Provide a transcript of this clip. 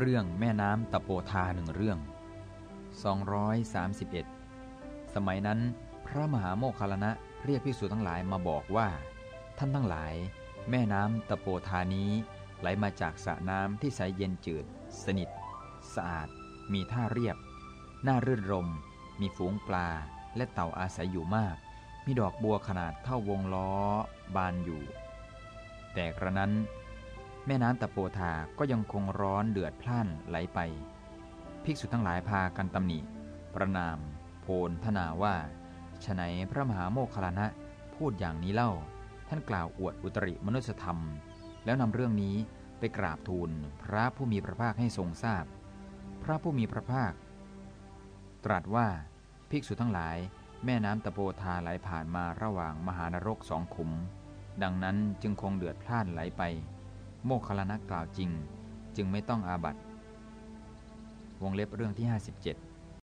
เรื่องแม่น้ำตะโปธาหนึ่งเรื่อง 231 สมัยนั้น พระมหาโมคคลลนะเรียกภิกษุทั้งหลายมาบอกว่า ท่านทั้งหลาย แม่น้ำตะโปธานี้ไหลมาจากสระน้ำที่ใสเย็นจืด สนิท สะอาด มีท่าเรียบ น่ารื่นรม มีฝูงปลา และเต่าอาศัยอยู่มาก มีดอกบัวขนาดเท่าวงล้อบานอยู่ แต่กระนั้น แม่น้ำตะโปธาก็ยังคงร้อนเดือดพล่านไหลไป ภิกษุทั้งหลายพากันตำหนิ ประนาม โพลทนาว่าฉไหนพระมหาโมคคลลานะพูดอย่างนี้เล่า ท่านกล่าวอวดอุตริมนุสธรรม แล้วนำเรื่องนี้ไปกราบทูลพระผู้มีพระภาคให้ทรงทราบพพระผู้มีพระภาค ตรัสว่าภิกษุทั้งหลาย แม่น้ำตะโปธาไหลผ่านมาระหว่างมหานรกสองขุม ดังนั้นจึงคงเดือดพล่านไหลไป โมคคลลานะกล่าวจริง จึงไม่ต้องอาบัตวงเล็บเรื่องที่ 57